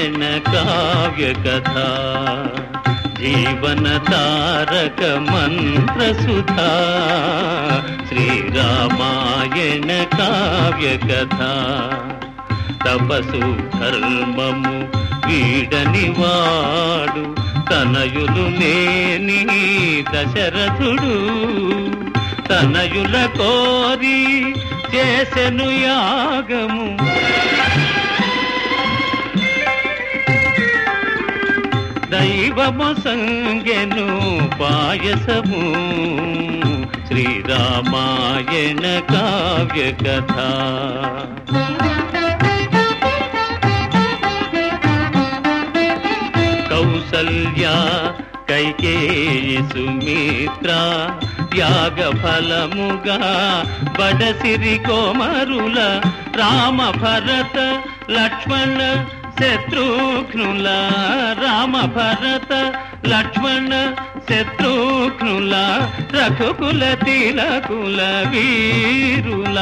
శ్రీరామాయణ కావ్య కథ జీవన తారక మంత్ర సుధా శ్రీరామాయణ కావ్య కథ తపసు ధర్మము వీడని వాడు తనయులు లేని దశరథుడు తనయుల కోరి చేసెను యాగము. దైవము సంగెను పాయసము. శ్రీరామాయణ కావ్య కథ కౌసల్యా కైకేయి సుమిత్ర త్యాగ ఫలముగా బడసిరి కోమరుల రామ భరత లక్ష్మణ శత్రుఘ్నుల రామ భరత లక్ష్మణ శత్రుఘ్నుల రఘుకుల తిలకుల వీరుల.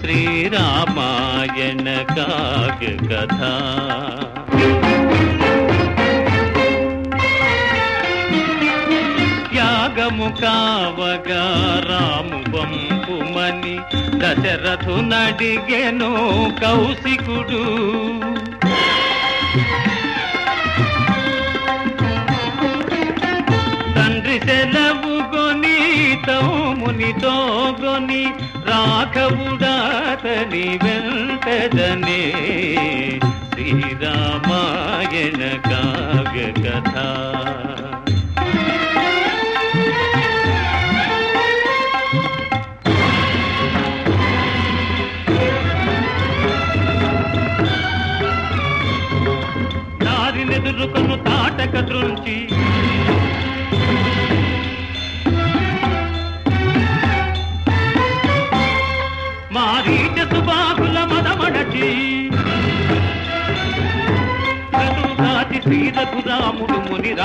శ్రీరామాయణ కావ్య కథ యాగము కావగా రాము పంపుమని దశరథు నడిగెను కౌశికుడు. తండ్రి సెలవు గొని తోమునితో గొని రాఘవుడాతని వెంటదనే శ్రీరామాయణ కావ్య కథ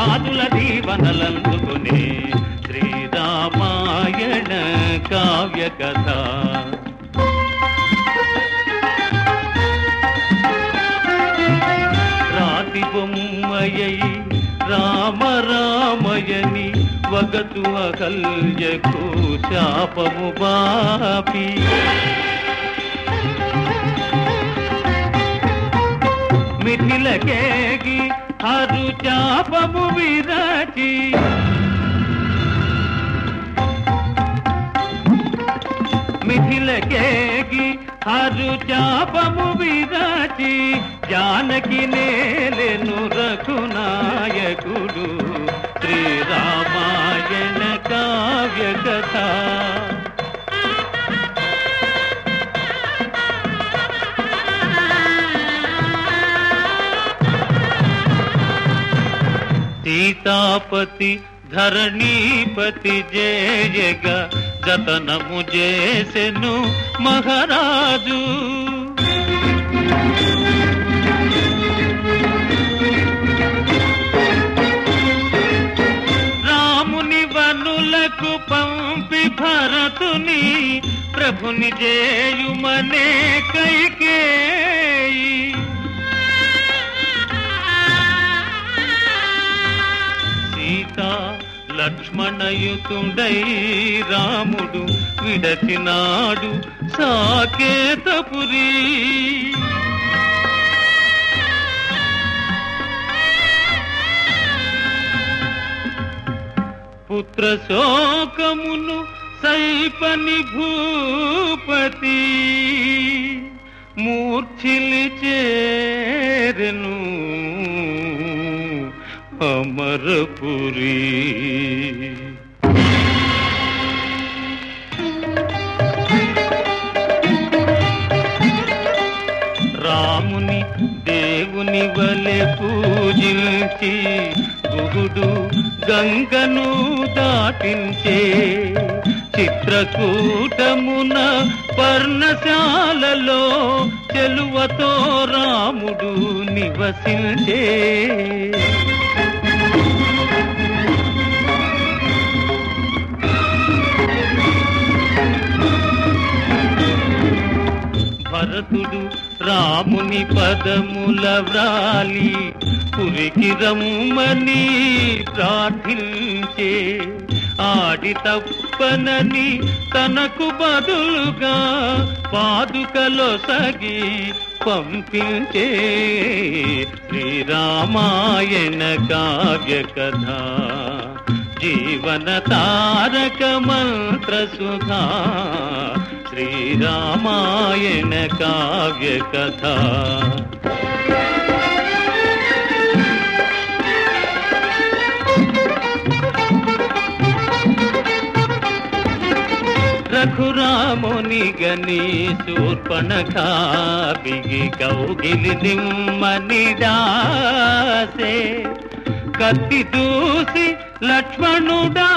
ముని రాజుల దీవనలందుకునే శ్రీరామాయణ కావ్య కథ రాతి బొమ్మయై రామ రామయని వగతు అకల్యకు శాపము బాపి. మిథిలకేగి హరు చాపము విరచి. మిథిలకేగి హరు చాపము విరచి. జానకి నేలెను రఘునాయకుడు. శ్రీరామాయణ కావ్య కథ సీతాపతి ధరణీపతి జయగా జతనము చేసెను మహారాజు. రాముని వనులకు పంపి భరతుని ప్రభుని జేయుమనే కైకేయి. లక్ష్మణయుతుండై రాముడు విడచినాడు సాకేతపురి. పుత్ర శోకమును సైపని భూపతి మూర్ఛిలి చేరెను. అమరపురి. రాముని దేవుని వలె పూజించి గుహుడు గంగను దాటించే చిత్రకూటమున పర్ణశాలలో చెలువతో రాముడు నివసించే భరతుడు రాముని పదముల వ్రాలి పురికి రమ్మని ప్రార్థించే. ఆడి తప్పనని తనకు బదులుగా పాదుకలో సగి పంపించే శ్రీరామాయణ కావ్య కథ జీవన తారక మంత్ర సుధా శ్రీరామాయణ కావ్య కథ రఘురాముని గని శూర్పణ బిగి కౌగిలి దిమ్మని దాసే. కత్తి దూసి లక్ష్మణుడా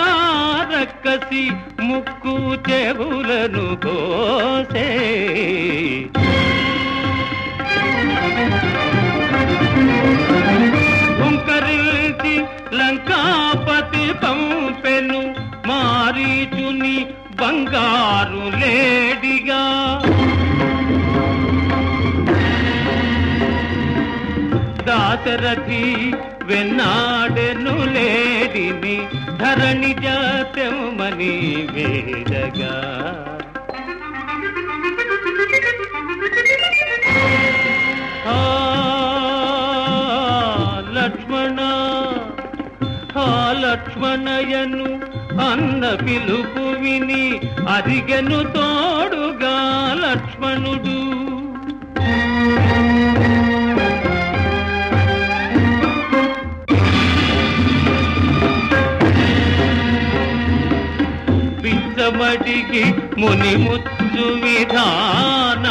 రక్కసి ముక్కు చెవులను కోసే. హుంకరించి లంకాపతి పంపెను మారీచుని బంగారు లేడిగా. దాశరథి వెన్నా ధరణి జాతమని వేడగా. లక్ష్మణ ఆ లక్ష్మణయను అన్న పిలుపు విని అరిగను తోడు పిచ్చమడిగి ముని ముచ్చు విధాన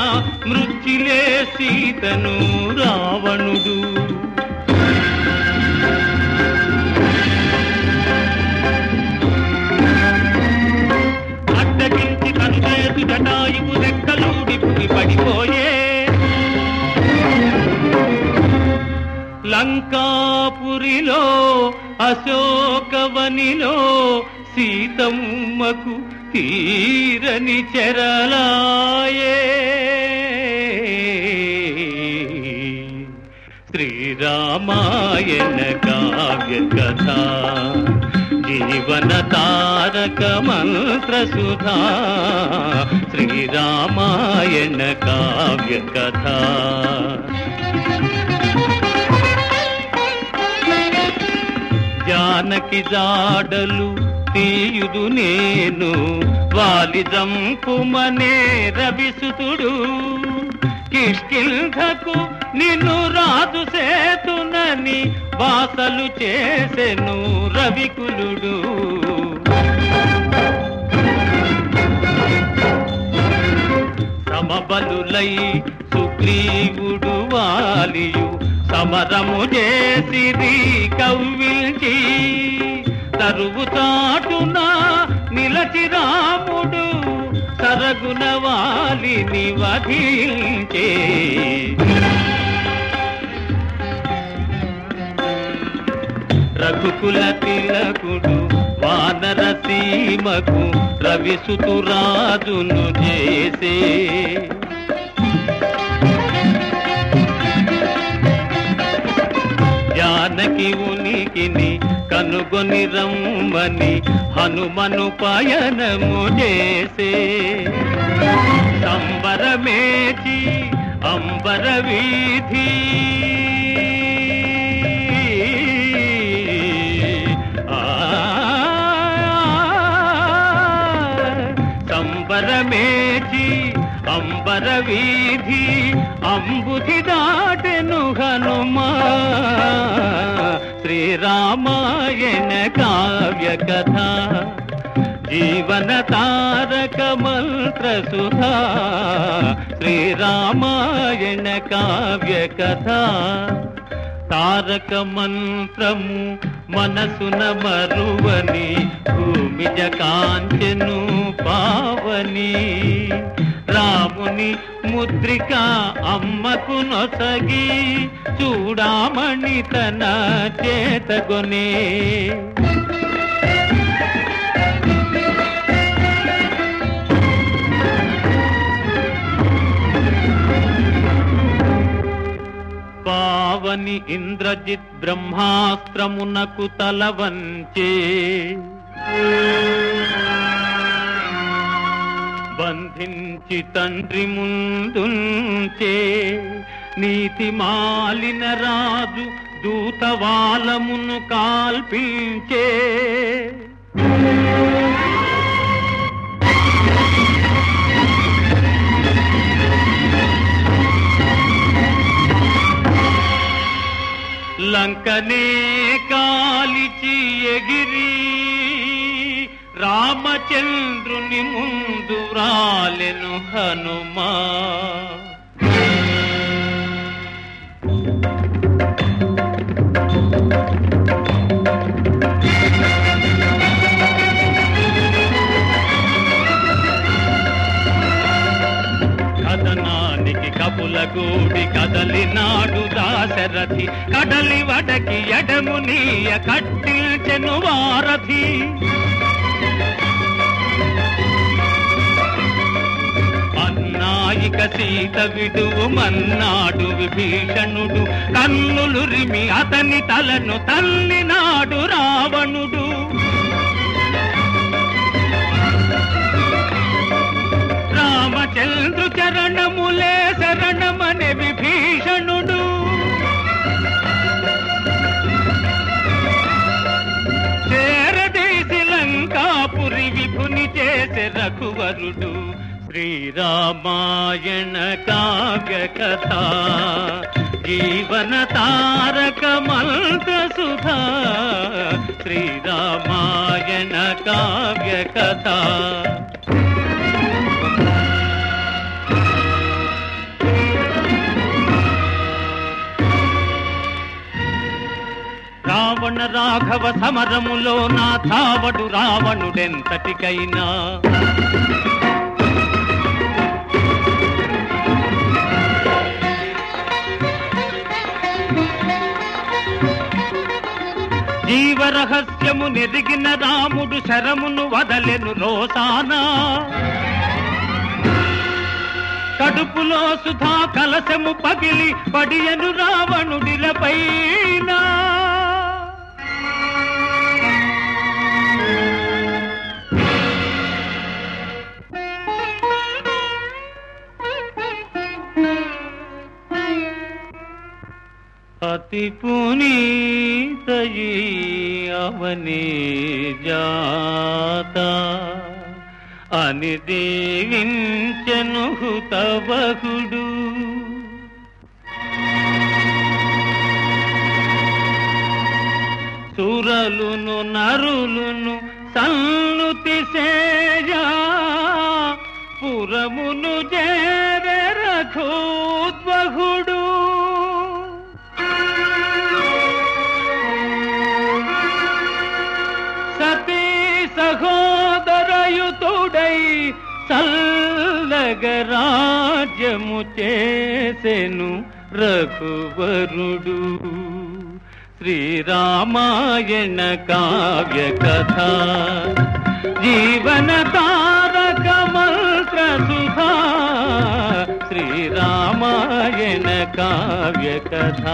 మృత్యులే సీతను రావణుడు. అడ్డగించి కనుచేతు జటాయువు రెక్కలూడి పుడి పడిపోయే. లంకాపురిలో అశోకవనిలో సీతమ్మకు తీరని చెరలాయే. శ్రీరామాయణ కావ్య కథ జీవన తారక మంత్ర సుధా శ్రీరామాయణ కావ్య కథ జానకి జాడలు తీయుదు నేను వాలిదంపుమనే రవిసుతుడు కిష్కిల్ధకు నిన్ను రాజు సేతునని వాసలు చేసెను రవికులుడు సమబలులై సుగ్రీవుడు వాలియు సమరము చేసిరి కవ్విల్చి తరువు చాటున నిలచి రాముడు సరగున వాలిని వధించే. రఘుకుల తిలకుడు వానర సీమకు రవిసుతురాజును చేసే. మనకి ఉనికిని కనుగొని రమ్మని హనుమను పయనము చేసే. సంబరమేచి అంబర వీధి. సంబరమే అంబర వీధి అంబుధి దాటెను హనుమా. శ్రీరామాయణ కావ్య కథ జీవన తారక మంత్ర సుధా శ్రీరామాయణ కావ్య కథ తారక మంత్రము మనసున మరువని భూమిజ కాంచెను పావని. రాముని ముద్రిక అమ్మకు నొసగి చూడామణి తన చేతగొనే అని ఇంద్రజిత్ బ్రహ్మాస్త్రమునకు తల వంచే బంధించి తండ్రి ముందుంచే. నీతి మాలిన రాజు దూతవాలమును కాల్పించే. లంకనే కాలిచి ఎగిరి రామచంద్రుని ముందు రాలెను హనుమా Thank you. కపుల గూడి కదలినాడు దాశరథి. కడలి వడకి ఎడము నీయ కట్టిల్చెను వారథి అన్నాయిక సీత విడువు మన్నాడు విభీషణుడు. కన్నులు రిమి అతని తలను తల్లినాడు రావణుడు. చంద్రు చరణములే శరణమనే విభీషణుడు. చేరదీసి లంకాపురి విభుని చేసే రఘువరుడు. శ్రీరామాయణ కావ్య కథ. జీవన తారక మంత్ర సుధా. శ్రీరామాయణ కావ్య కథ. రావణ రాఘవ సమరములో నా తావడు రావణుడెంతటికైనా. జీవరహస్యము నెరిగిన రాముడు శరమును వదలెను రోసానా. కడుపులో సుధా కలశము పగిలి పడియను రావణుడిలపైన అతి పునీతయీ అవని జాత. అని దేవించను హుతవహుడు చల్లగరాజ్యము చేసెను రఘువరుడు. శ్రీరామాయణ కావ్య కథ. జీవన తారక మంత్ర సుధా. శ్రీరామాయణ కావ్య కథ.